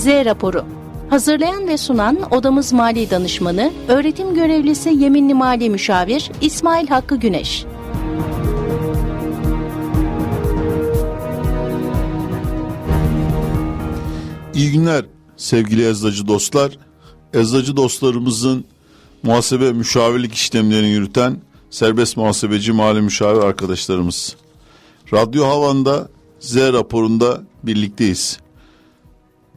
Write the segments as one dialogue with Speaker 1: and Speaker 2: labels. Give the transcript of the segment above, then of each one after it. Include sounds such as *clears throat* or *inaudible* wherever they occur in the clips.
Speaker 1: Z raporu. Hazırlayan ve sunan Odamız Mali Danışmanı, Öğretim Görevlisi Yeminli Mali Müşavir İsmail Hakkı Güneş.
Speaker 2: İyi günler sevgili eczacı dostlar. Eczacı dostlarımızın muhasebe müşavirlik işlemlerini yürüten serbest muhasebeci mali müşavir arkadaşlarımız. Radyo Havan'da Z raporunda birlikteyiz.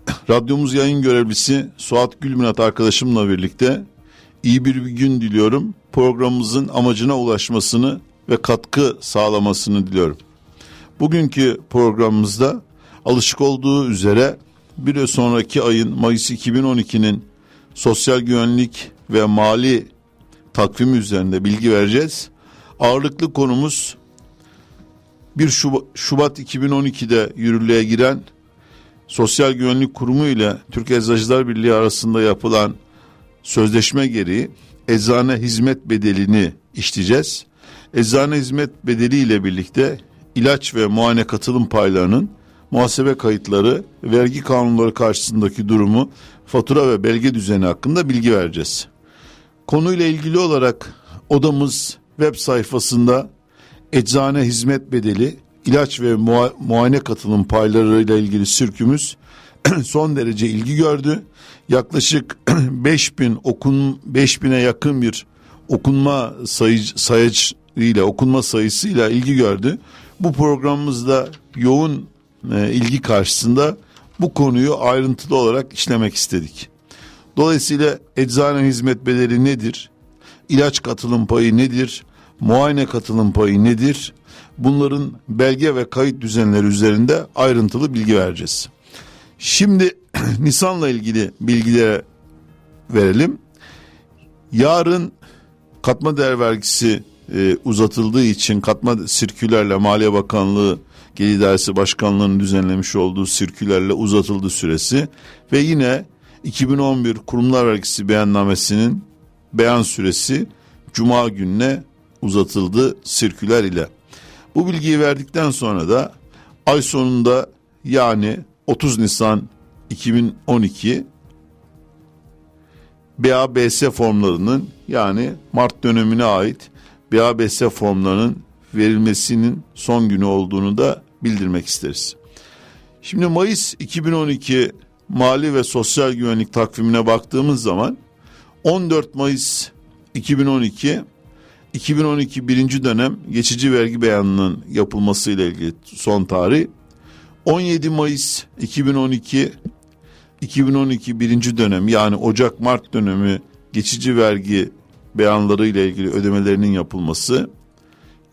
Speaker 2: *coughs* Radyomuz yayın görevlisi Suat Gülminat arkadaşımla birlikte iyi bir gün diliyorum. Programımızın amacına ulaşmasını ve katkı sağlamasını diliyorum. Bugünkü programımızda alışık olduğu üzere bir sonraki ayın Mayıs 2012'nin sosyal güvenlik ve mali takvimi üzerinde bilgi vereceğiz. Ağırlıklı konumuz 1 Şubat 2012'de yürürlüğe giren Sosyal Güvenlik Kurumu ile Türk Eczacılar Birliği arasında yapılan sözleşme gereği eczane hizmet bedelini işleyeceğiz. Eczane hizmet bedeli ile birlikte ilaç ve muayene katılım paylarının muhasebe kayıtları, vergi kanunları karşısındaki durumu, fatura ve belge düzeni hakkında bilgi vereceğiz. Konuyla ilgili olarak odamız web sayfasında eczane hizmet bedeli, ilaç ve muayene katılım paylarıyla ilgili sürkümüz *clears throat* son derece ilgi gördü. Yaklaşık *clears throat* 5000 okun 5000'e yakın bir okunma sayıcı, sayıcı ile okunma sayısıyla ilgi gördü. Bu programımızda yoğun e, ilgi karşısında bu konuyu ayrıntılı olarak işlemek istedik. Dolayısıyla eczane hizmet bedeli nedir? İlaç katılım payı nedir? Muayene katılım payı nedir? Bunların belge ve kayıt düzenleri üzerinde ayrıntılı bilgi vereceğiz. Şimdi *clears throat* Nisan'la ilgili bilgilere verelim. Yarın katma değer vergisi e, uzatıldığı için katma sirkülerle Maliye Bakanlığı Gelir İdaresi Başkanlığı'nın düzenlemiş olduğu sirkülerle uzatıldı süresi ve yine 2011 kurumlar vergisi beyannamesinin beyan süresi cuma gününe uzatıldı sirküler ile. Bu bilgiyi verdikten sonra da ay sonunda yani 30 Nisan 2012 BABS formlarının yani Mart dönemine ait BABS formlarının verilmesinin son günü olduğunu da bildirmek isteriz. Şimdi Mayıs 2012 mali ve sosyal güvenlik takvimine baktığımız zaman 14 Mayıs 2012 2012 birinci dönem geçici vergi beyanının yapılması ile ilgili son tarih. 17 Mayıs 2012 2012 birinci dönem yani Ocak Mart dönemi geçici vergi beyanları ile ilgili ödemelerinin yapılması.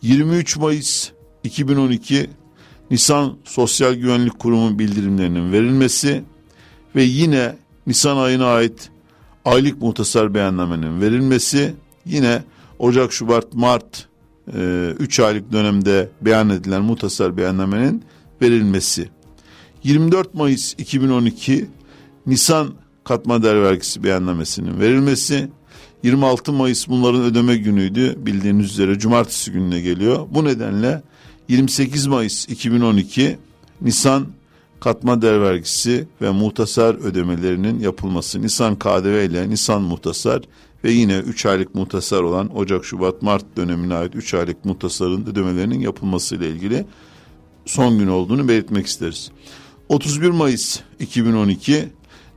Speaker 2: 23 Mayıs 2012 Nisan Sosyal Güvenlik Kurumu bildirimlerinin verilmesi ve yine Nisan ayına ait aylık muhtasar beyannamenin verilmesi yine Ocak, Şubat, Mart 3 e, aylık dönemde beyan edilen muhtasar beyannamenin verilmesi. 24 Mayıs 2012 Nisan katma değer vergisi beyannamesinin verilmesi. 26 Mayıs bunların ödeme günüydü bildiğiniz üzere cumartesi gününe geliyor. Bu nedenle 28 Mayıs 2012 Nisan katma değer vergisi ve muhtasar ödemelerinin yapılması. Nisan KDV ile Nisan muhtasar ve yine 3 aylık muhtasar olan Ocak, Şubat, Mart dönemine ait 3 aylık muhtasarın ödemelerinin yapılması ile ilgili son gün olduğunu belirtmek isteriz. 31 Mayıs 2012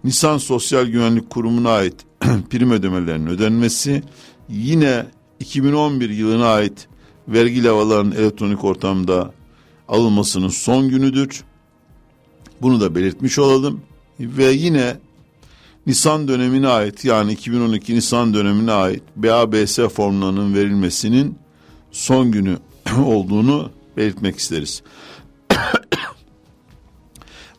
Speaker 2: Nisan Sosyal Güvenlik Kurumu'na ait *clears throat* prim ödemelerinin ödenmesi yine 2011 yılına ait vergi lavalarının elektronik ortamda alınmasının son günüdür. Bunu da belirtmiş olalım. Ve yine Nisan dönemine ait yani 2012 Nisan dönemine ait BABS formlarının verilmesinin son günü *clears throat* olduğunu belirtmek isteriz. *clears throat*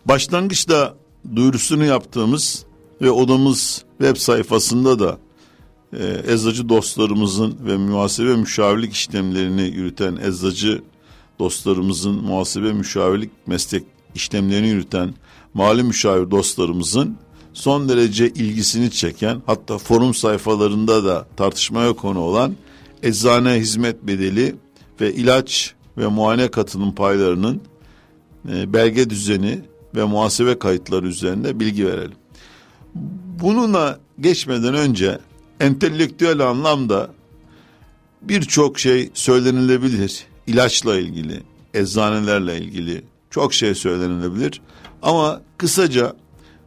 Speaker 2: Başlangıçta duyurusunu yaptığımız ve odamız web sayfasında da e, eczacı dostlarımızın ve muhasebe müşavirlik işlemlerini yürüten eczacı dostlarımızın muhasebe müşavirlik meslek işlemlerini yürüten mali müşavir dostlarımızın son derece ilgisini çeken hatta forum sayfalarında da tartışmaya konu olan eczane hizmet bedeli ve ilaç ve muayene katılım paylarının e, belge düzeni ve muhasebe kayıtları üzerinde bilgi verelim. Bununla geçmeden önce entelektüel anlamda birçok şey söylenilebilir. İlaçla ilgili, eczanelerle ilgili çok şey söylenilebilir. Ama kısaca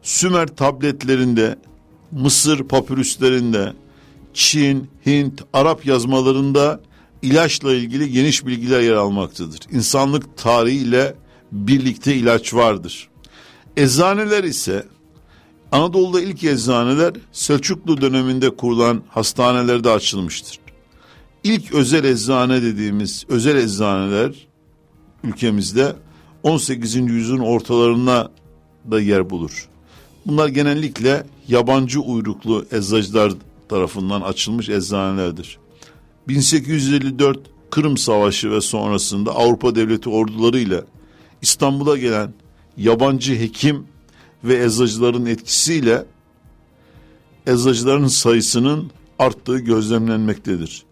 Speaker 2: Sümer tabletlerinde, Mısır papürüslerinde, Çin, Hint, Arap yazmalarında ilaçla ilgili geniş bilgiler yer almaktadır. İnsanlık tarihiyle birlikte ilaç vardır. Eczaneler ise Anadolu'da ilk eczaneler Selçuklu döneminde kurulan hastanelerde açılmıştır. İlk özel eczane dediğimiz özel eczaneler ülkemizde 18. yüzyılın ortalarına da yer bulur. Bunlar genellikle yabancı uyruklu eczacılar tarafından açılmış eczanelerdir. 1854 Kırım Savaşı ve sonrasında Avrupa devleti orduları ile İstanbul'a gelen yabancı hekim ve eczacıların etkisiyle eczacıların sayısının arttığı gözlemlenmektedir.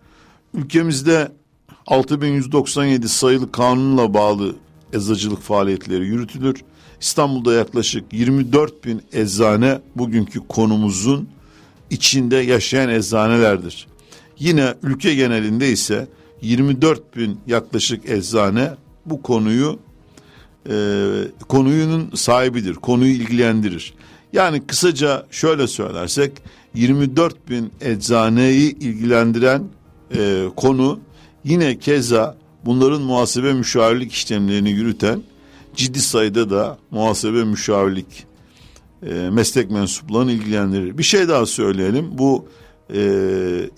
Speaker 2: Ülkemizde 6197 sayılı kanunla bağlı eczacılık faaliyetleri yürütülür. İstanbul'da yaklaşık 24 bin eczane bugünkü konumuzun içinde yaşayan eczanelerdir. Yine ülke genelinde ise 24 bin yaklaşık eczane bu konuyu e, konuyunun sahibidir, konuyu ilgilendirir. Yani kısaca şöyle söylersek 24 bin eczaneyi ilgilendiren e, konu yine keza bunların muhasebe müşavirlik işlemlerini yürüten ciddi sayıda da muhasebe müşavirlik e, meslek mensuplarını ilgilendirir. Bir şey daha söyleyelim. Bu e,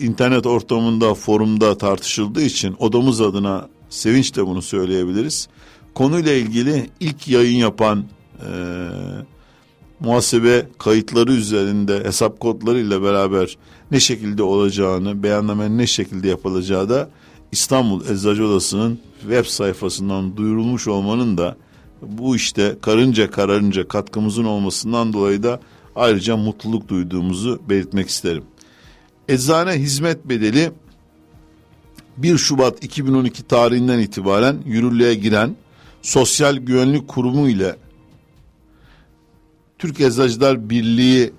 Speaker 2: internet ortamında, forumda tartışıldığı için odamız adına sevinçle bunu söyleyebiliriz. Konuyla ilgili ilk yayın yapan e, muhasebe kayıtları üzerinde hesap kodları ile beraber ne şekilde olacağını, beyannamenin ne şekilde yapılacağı da İstanbul Eczacı Odası'nın web sayfasından duyurulmuş olmanın da bu işte karınca kararınca katkımızın olmasından dolayı da ayrıca mutluluk duyduğumuzu belirtmek isterim. Eczane hizmet bedeli 1 Şubat 2012 tarihinden itibaren yürürlüğe giren Sosyal Güvenlik Kurumu ile Türk Eczacılar Birliği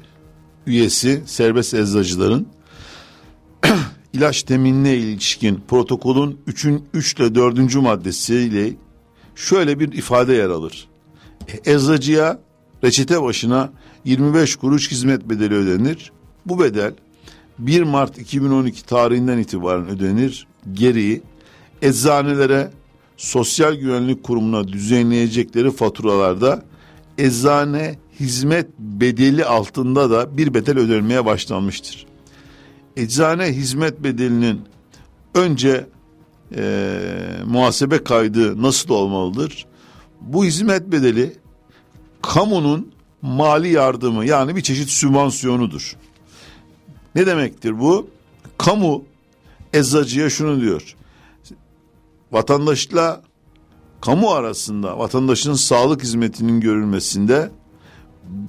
Speaker 2: üyesi serbest eczacıların *clears throat* ilaç teminine ilişkin protokolün 3'ün 3 ile 4. maddesiyle şöyle bir ifade yer alır. Eczacıya reçete başına 25 kuruş hizmet bedeli ödenir. Bu bedel 1 Mart 2012 tarihinden itibaren ödenir. Geri eczanelere Sosyal Güvenlik Kurumu'na düzenleyecekleri faturalarda eczane hizmet bedeli altında da bir bedel ödenmeye başlanmıştır. Eczane hizmet bedelinin önce e, muhasebe kaydı nasıl olmalıdır? Bu hizmet bedeli kamunun mali yardımı yani bir çeşit sübvansiyonudur. Ne demektir bu? Kamu eczacıya şunu diyor. Vatandaşla kamu arasında vatandaşın sağlık hizmetinin görülmesinde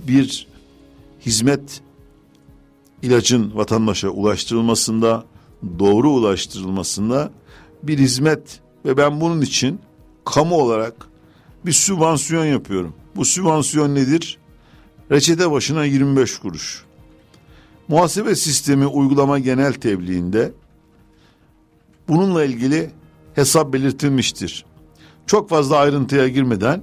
Speaker 2: bir hizmet ilacın vatandaşa ulaştırılmasında, doğru ulaştırılmasında bir hizmet ve ben bunun için kamu olarak bir sübvansiyon yapıyorum. Bu sübvansiyon nedir? Reçete başına 25 kuruş. Muhasebe sistemi uygulama genel tebliğinde bununla ilgili hesap belirtilmiştir. Çok fazla ayrıntıya girmeden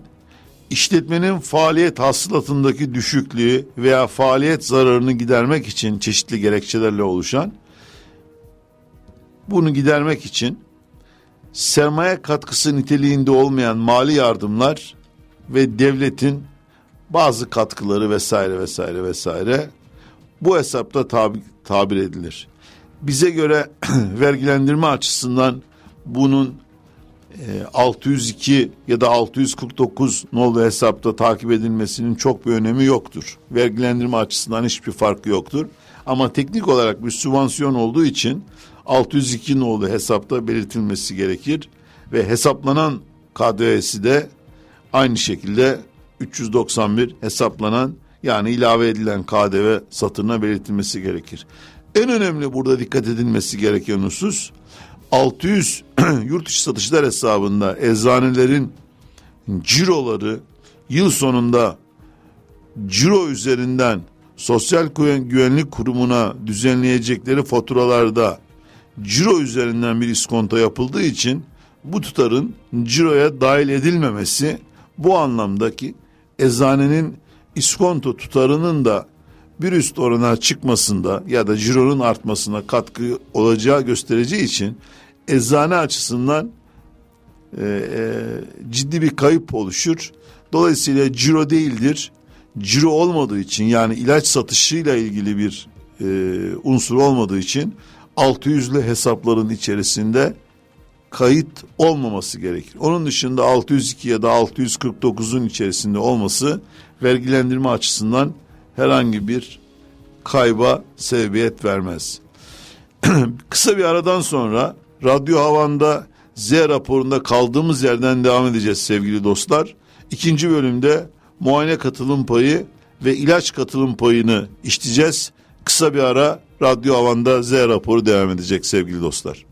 Speaker 2: işletmenin faaliyet hasılatındaki düşüklüğü veya faaliyet zararını gidermek için çeşitli gerekçelerle oluşan bunu gidermek için sermaye katkısı niteliğinde olmayan mali yardımlar ve devletin bazı katkıları vesaire vesaire vesaire bu hesapta tabi, tabir edilir. Bize göre *clears throat* vergilendirme açısından bunun 602 e, ya da 649 nolu hesapta takip edilmesinin çok bir önemi yoktur. Vergilendirme açısından hiçbir farkı yoktur. Ama teknik olarak bir sübvansiyon olduğu için 602 nolu hesapta belirtilmesi gerekir ve hesaplanan KDV'si de aynı şekilde 391 hesaplanan yani ilave edilen KDV satırına belirtilmesi gerekir. En önemli burada dikkat edilmesi gereken husus 600 *clears throat* yurt dışı satışlar hesabında eczanelerin ciroları
Speaker 3: yıl sonunda ciro üzerinden Sosyal Güvenlik Kurumu'na düzenleyecekleri faturalarda ciro üzerinden bir iskonto yapıldığı için bu tutarın ciroya dahil edilmemesi bu anlamdaki eczanenin iskonto tutarının da bir üst orana çıkmasında ya da cironun artmasına katkı olacağı göstereceği için eczane açısından e, e, ciddi bir kayıp oluşur. Dolayısıyla ciro değildir. Ciro olmadığı için yani ilaç satışıyla ilgili bir e, unsur olmadığı için 600'lü hesapların içerisinde kayıt olmaması gerekir. Onun dışında 602 ya da 649'un içerisinde olması vergilendirme açısından herhangi bir kayba sebebiyet vermez. *clears throat* Kısa bir aradan sonra Radyo Havan'da Z raporunda kaldığımız yerden devam edeceğiz sevgili dostlar. İkinci bölümde muayene katılım payı ve ilaç katılım payını işleyeceğiz. Kısa bir ara Radyo Havan'da Z raporu devam edecek sevgili dostlar.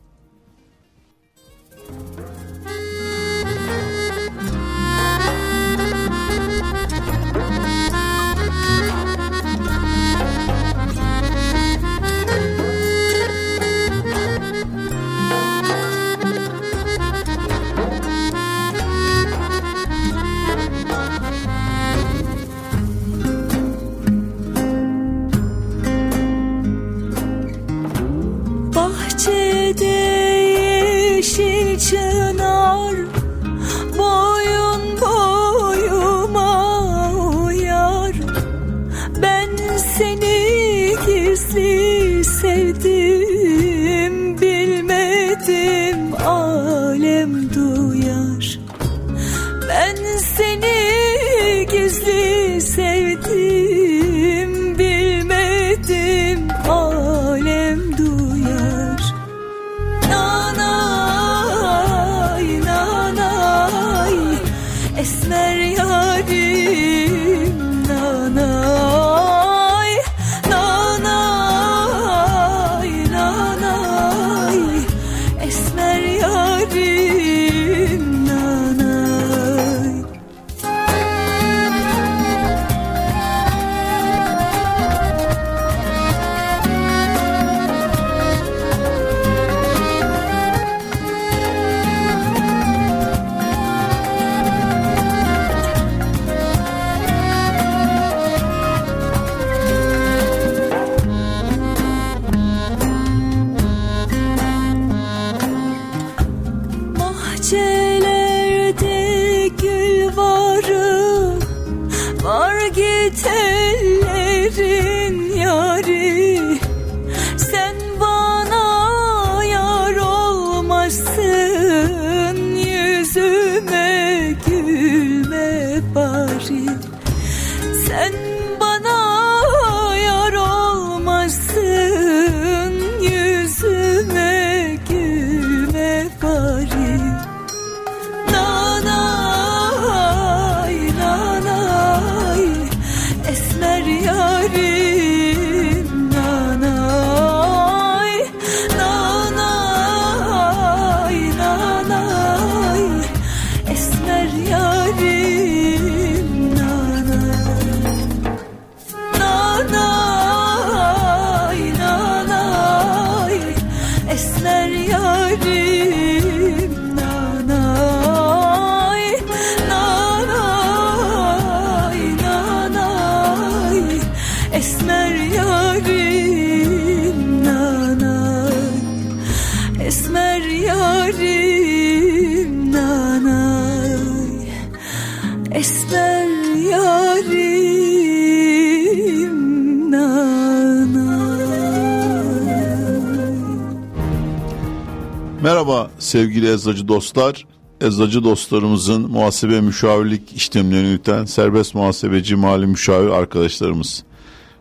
Speaker 3: Sevgili eczacı dostlar. Eczacı dostlarımızın muhasebe müşavirlik işlemlerini yürüten serbest muhasebeci mali müşavir arkadaşlarımız.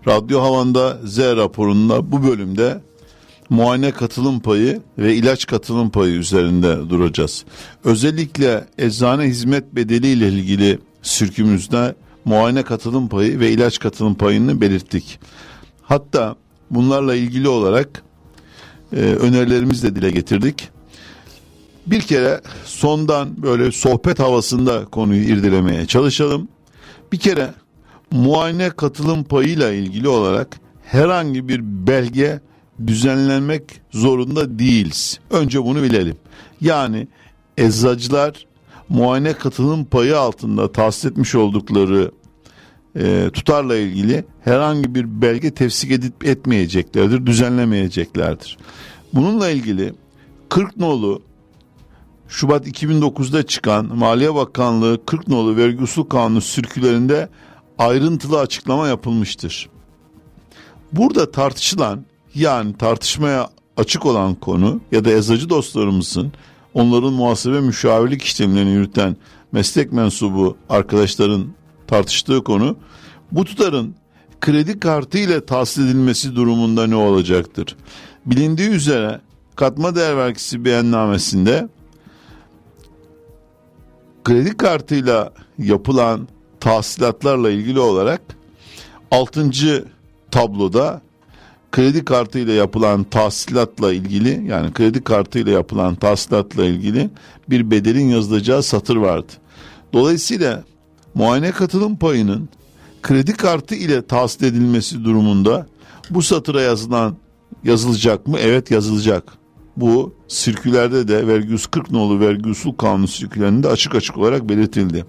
Speaker 3: Radyo Havan'da Z raporunda bu bölümde muayene katılım payı ve ilaç katılım payı üzerinde duracağız. Özellikle eczane hizmet bedeli ile ilgili sürkümüzde muayene katılım payı ve ilaç katılım payını belirttik. Hatta bunlarla ilgili olarak e, önerilerimizi de dile getirdik. Bir kere sondan böyle sohbet havasında konuyu irdelemeye çalışalım.
Speaker 2: Bir kere muayene katılım payıyla ilgili olarak herhangi bir belge düzenlenmek zorunda değiliz. Önce bunu bilelim. Yani eczacılar muayene katılım payı altında tahsis etmiş oldukları e, tutarla ilgili herhangi bir belge tefsik edip etmeyeceklerdir, düzenlemeyeceklerdir. Bununla ilgili 40 nolu Şubat 2009'da çıkan Maliye Bakanlığı 40 nolu vergi usul kanunu sürkülerinde ayrıntılı açıklama yapılmıştır. Burada tartışılan yani tartışmaya açık olan konu ya da eczacı dostlarımızın onların muhasebe müşavirlik işlemlerini yürüten meslek mensubu arkadaşların tartıştığı konu bu tutarın kredi kartı ile tahsil edilmesi durumunda ne olacaktır? Bilindiği üzere katma değer vergisi beyannamesinde kredi kartıyla yapılan tahsilatlarla ilgili olarak 6. tabloda kredi kartı ile yapılan tahsilatla ilgili yani kredi kartı ile yapılan tahsilatla ilgili bir bedelin yazılacağı satır vardı. Dolayısıyla muayene katılım payının kredi kartı ile tahsil edilmesi durumunda bu satıra yazılan yazılacak mı? Evet yazılacak. Bu sirkülerde de vergi 140 nolu vergi usul kanunu sirkülerinde açık açık olarak belirtildi.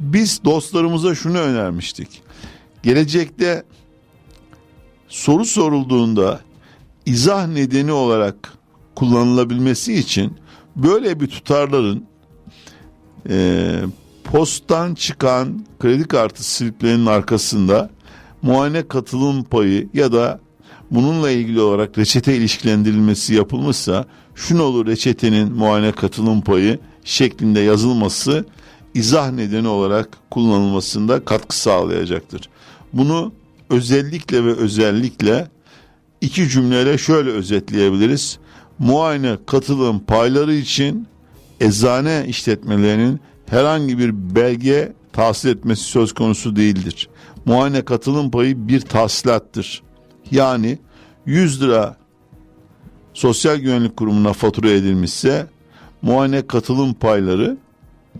Speaker 2: Biz dostlarımıza şunu önermiştik. Gelecekte soru sorulduğunda izah nedeni olarak kullanılabilmesi için böyle bir tutarların e, posttan çıkan kredi kartı sliplerinin arkasında muayene katılım payı ya da bununla ilgili olarak reçete ilişkilendirilmesi yapılmışsa şunu olur reçetenin muayene katılım payı şeklinde yazılması izah nedeni olarak kullanılmasında katkı sağlayacaktır. Bunu özellikle ve özellikle iki cümleyle şöyle özetleyebiliriz. Muayene katılım payları için eczane işletmelerinin herhangi bir belge tahsil etmesi söz konusu değildir. Muayene katılım payı bir tahsilattır. Yani 100 lira Sosyal Güvenlik Kurumu'na fatura edilmişse muayene katılım payları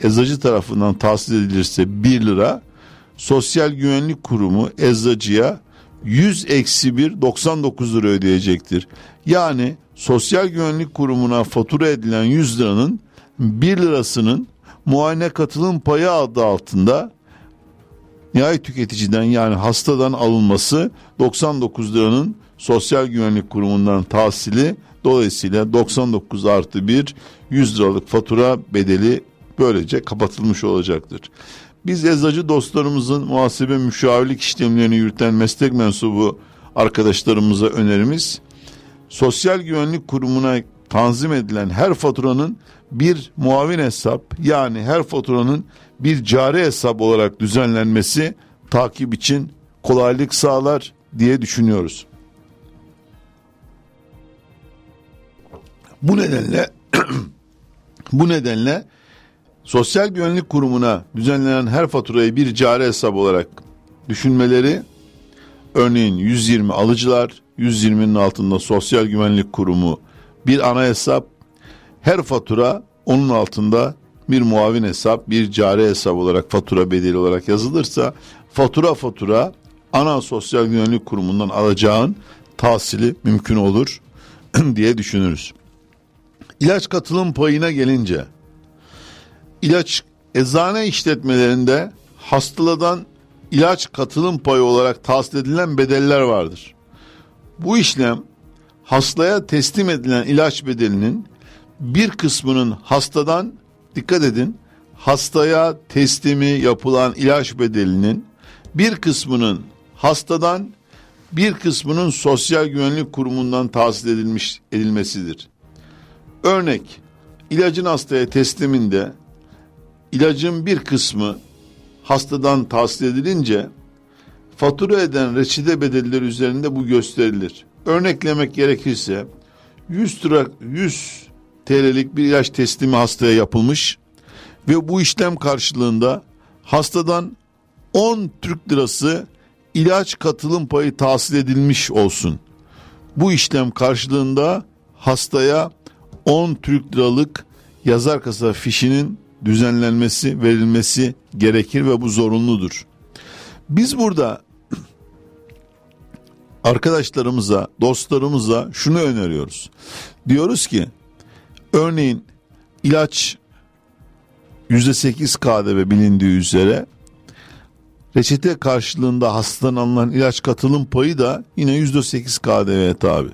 Speaker 2: eczacı tarafından tahsil edilirse 1 lira Sosyal Güvenlik Kurumu eczacıya 100 eksi 1 99 lira ödeyecektir. Yani Sosyal Güvenlik Kurumu'na fatura edilen 100 liranın 1 lirasının muayene katılım payı adı altında nihai tüketiciden yani hastadan alınması 99 liranın Sosyal Güvenlik Kurumu'ndan tahsili dolayısıyla 99 artı 1 100 liralık fatura bedeli böylece kapatılmış olacaktır. Biz eczacı dostlarımızın muhasebe müşavirlik işlemlerini yürüten meslek mensubu arkadaşlarımıza önerimiz Sosyal Güvenlik Kurumu'na tanzim edilen her faturanın bir muavin hesap yani her faturanın bir cari hesap olarak düzenlenmesi takip için kolaylık sağlar diye düşünüyoruz. Bu nedenle *clears throat* bu nedenle Sosyal Güvenlik Kurumu'na düzenlenen her faturayı bir cari hesap olarak düşünmeleri örneğin 120 alıcılar 120'nin altında Sosyal Güvenlik Kurumu bir ana hesap her fatura onun altında bir muavin hesap bir cari hesap olarak fatura bedeli olarak yazılırsa fatura fatura ana sosyal güvenlik kurumundan alacağın tahsili mümkün olur *clears throat* diye düşünürüz. İlaç katılım payına gelince ilaç eczane işletmelerinde hastalıdan ilaç katılım payı olarak tahsil edilen bedeller vardır. Bu işlem hastaya teslim edilen ilaç bedelinin bir kısmının hastadan dikkat edin hastaya teslimi yapılan ilaç bedelinin bir kısmının hastadan bir kısmının sosyal güvenlik kurumundan tahsil edilmiş edilmesidir. Örnek ilacın hastaya tesliminde ilacın bir kısmı hastadan tahsil edilince fatura eden reçete bedelleri üzerinde bu gösterilir. Örneklemek gerekirse 100 lira 100 TL'lik bir ilaç teslimi hastaya yapılmış ve bu işlem karşılığında hastadan 10 Türk lirası ilaç katılım payı tahsil edilmiş olsun. Bu işlem karşılığında hastaya 10 Türk liralık yazar kasa fişinin düzenlenmesi, verilmesi gerekir ve bu zorunludur. Biz burada arkadaşlarımıza, dostlarımıza şunu öneriyoruz. Diyoruz ki örneğin ilaç %8 KDV bilindiği üzere reçete karşılığında hastadan alınan ilaç katılım payı da yine %8 KDV'ye tabi.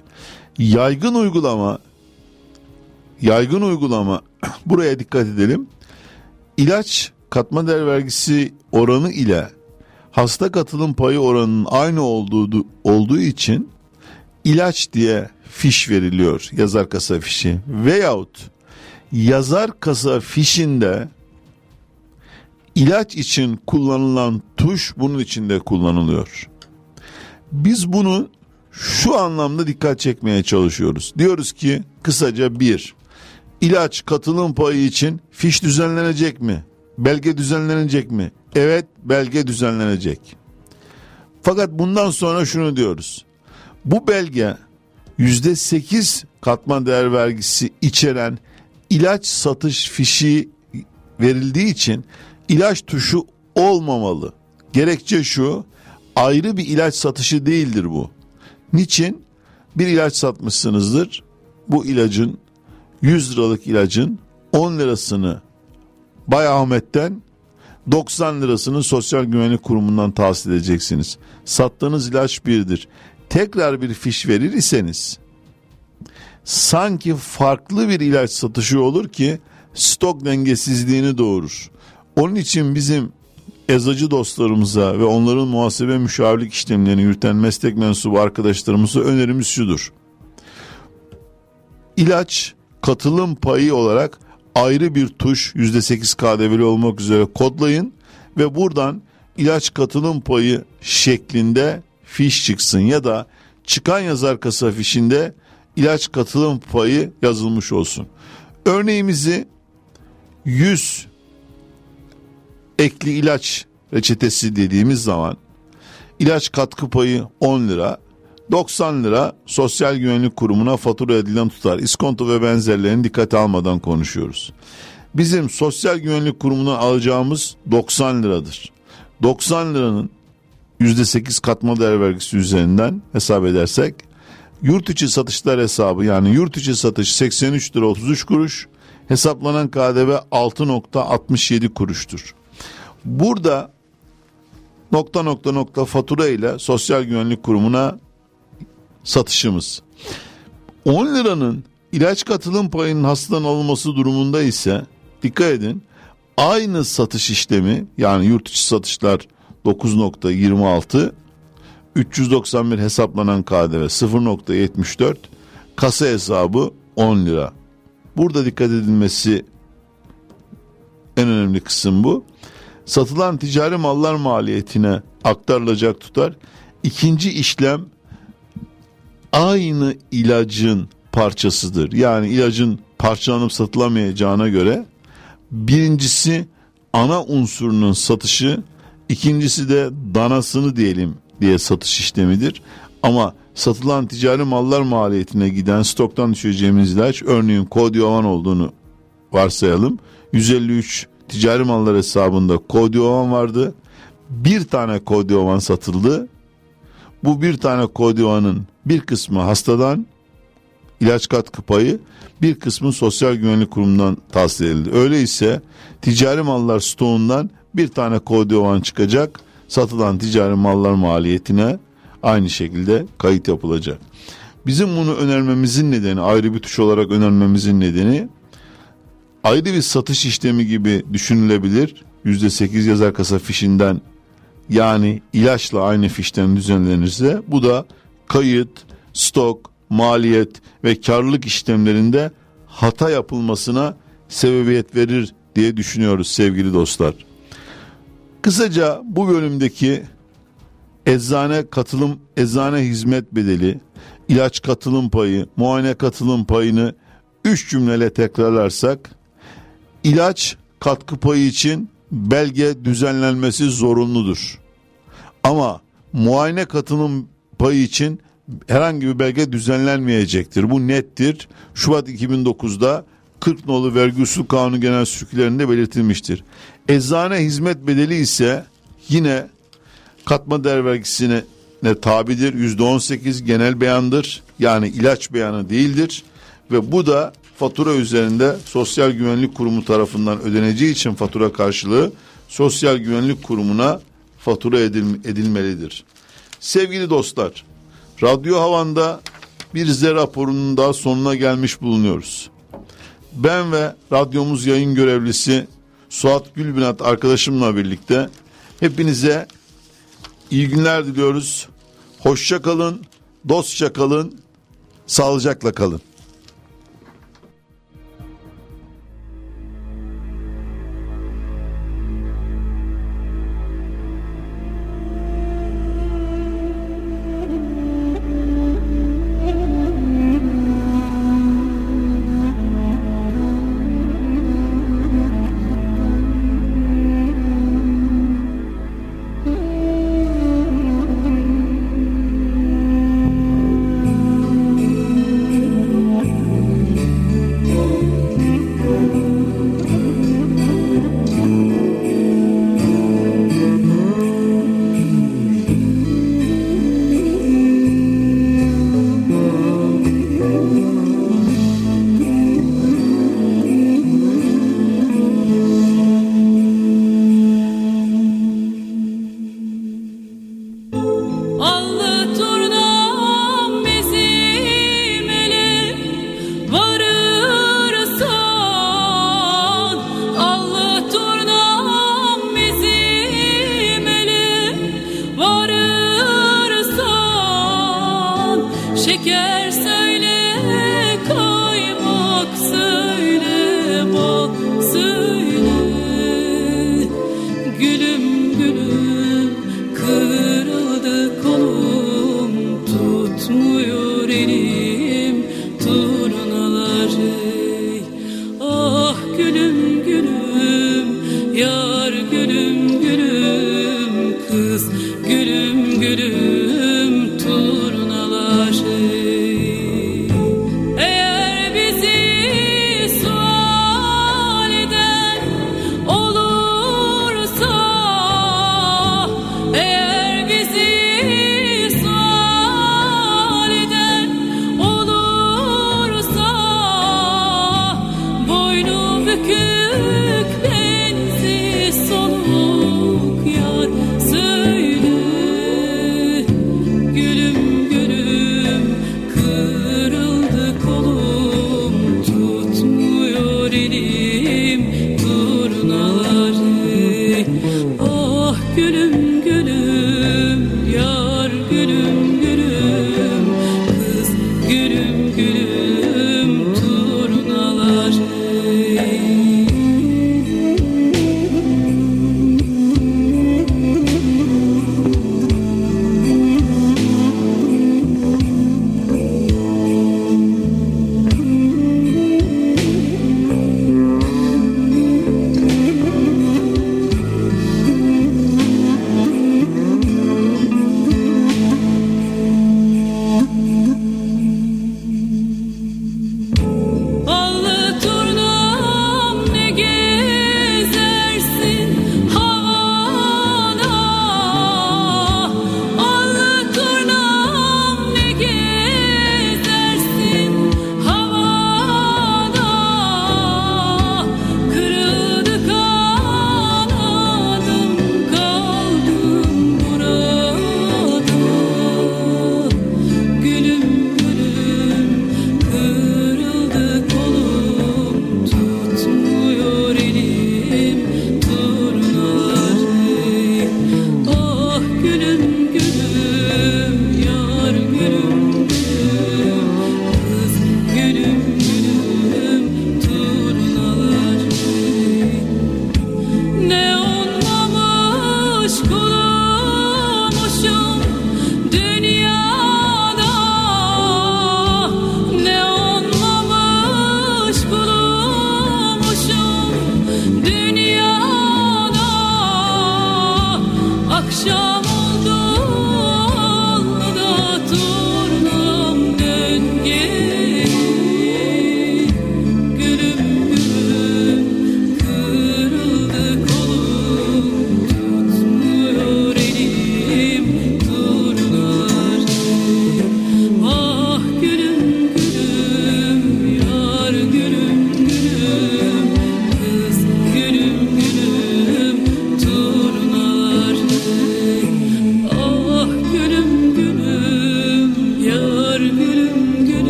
Speaker 2: Yaygın uygulama yaygın uygulama *clears throat* buraya dikkat edelim. İlaç katma değer vergisi oranı ile hasta katılım payı oranının aynı olduğu olduğu için ilaç diye fiş veriliyor yazar kasa fişi veyahut yazar kasa fişinde ilaç için kullanılan tuş bunun içinde kullanılıyor. Biz bunu şu anlamda dikkat çekmeye çalışıyoruz. Diyoruz ki kısaca bir, ilaç katılım payı için fiş düzenlenecek mi? Belge düzenlenecek mi? Evet belge düzenlenecek. Fakat bundan sonra şunu diyoruz. Bu belge yüzde sekiz katma değer vergisi içeren ilaç satış fişi verildiği için ilaç tuşu olmamalı. Gerekçe şu ayrı bir ilaç satışı değildir bu. Niçin? Bir ilaç satmışsınızdır. Bu ilacın 100 liralık ilacın 10 lirasını Bay Ahmet'ten 90 lirasını Sosyal Güvenlik Kurumu'ndan tahsil edeceksiniz. Sattığınız ilaç birdir. Tekrar bir fiş verir iseniz sanki farklı bir ilaç satışı olur ki stok dengesizliğini doğurur. Onun için bizim eczacı dostlarımıza ve onların muhasebe müşavirlik işlemlerini yürüten meslek mensubu arkadaşlarımıza önerimiz şudur. İlaç katılım payı olarak ayrı bir tuş %8 KDV'li olmak üzere kodlayın ve buradan ilaç katılım payı şeklinde fiş çıksın ya da çıkan yazar kasa fişinde ilaç katılım payı yazılmış olsun. Örneğimizi 100 ekli ilaç reçetesi dediğimiz zaman ilaç katkı payı 10 lira, 90 lira Sosyal Güvenlik Kurumu'na fatura edilen tutar. İskonto ve benzerlerini dikkate almadan konuşuyoruz. Bizim Sosyal Güvenlik Kurumu'na alacağımız 90 liradır. 90 liranın %8 katma değer vergisi üzerinden hesap edersek yurt içi satışlar hesabı yani yurt içi satış 83 lira 33 kuruş hesaplanan KDV 6.67 kuruştur. Burada nokta nokta nokta fatura ile Sosyal Güvenlik Kurumu'na satışımız. 10 liranın ilaç katılım payının hastadan alınması durumunda ise dikkat edin aynı satış işlemi yani yurt içi satışlar 9.26 391 hesaplanan KDV 0.74 kasa hesabı 10 lira. Burada dikkat edilmesi en önemli kısım bu. Satılan ticari mallar maliyetine aktarılacak tutar. İkinci işlem aynı ilacın parçasıdır. Yani ilacın parçalanıp satılamayacağına göre birincisi ana unsurunun satışı, ikincisi de danasını diyelim diye satış işlemidir. Ama satılan ticari mallar maliyetine giden stoktan düşeceğimiz ilaç örneğin kodyovan olduğunu varsayalım. 153 ticari mallar hesabında kodyovan vardı. Bir tane kodyovan satıldı. Bu bir tane kodyovanın bir kısmı hastadan ilaç katkı payı bir kısmı sosyal güvenlik kurumundan tahsil edildi. Öyleyse ticari mallar stoğundan bir tane kodyovan çıkacak satılan ticari mallar maliyetine aynı şekilde kayıt yapılacak. Bizim bunu önermemizin nedeni ayrı bir tuş olarak önermemizin nedeni ayrı bir satış işlemi gibi düşünülebilir. %8 yazar kasa fişinden yani ilaçla aynı fişten düzenlenirse bu da kayıt, stok, maliyet ve karlılık işlemlerinde hata yapılmasına sebebiyet verir diye düşünüyoruz sevgili dostlar. Kısaca bu bölümdeki eczane katılım, eczane hizmet bedeli, ilaç katılım payı, muayene katılım payını üç cümleyle tekrarlarsak, ilaç katkı payı için belge düzenlenmesi zorunludur. Ama muayene katılım payı için herhangi bir belge düzenlenmeyecektir. Bu nettir. Şubat 2009'da 40 nolu vergi usul kanunu genel sürkülerinde belirtilmiştir. Eczane hizmet bedeli ise yine
Speaker 4: Katma değer vergisine ne tabidir. Yüzde on sekiz genel beyandır. Yani ilaç beyanı değildir. Ve bu da fatura üzerinde Sosyal Güvenlik Kurumu tarafından ödeneceği için fatura karşılığı Sosyal Güvenlik Kurumu'na fatura edilmelidir. Sevgili dostlar, Radyo Havan'da bir Z raporunun daha sonuna gelmiş bulunuyoruz. Ben ve radyomuz yayın görevlisi Suat Gülbinat arkadaşımla birlikte hepinize iyi günler diliyoruz. Hoşça kalın, dostça kalın, sağlıcakla kalın.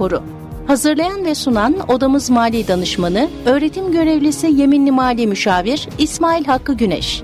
Speaker 1: Raporu Hazırlayan ve sunan Odamız Mali Danışmanı, Öğretim Görevlisi Yeminli Mali Müşavir İsmail Hakkı Güneş.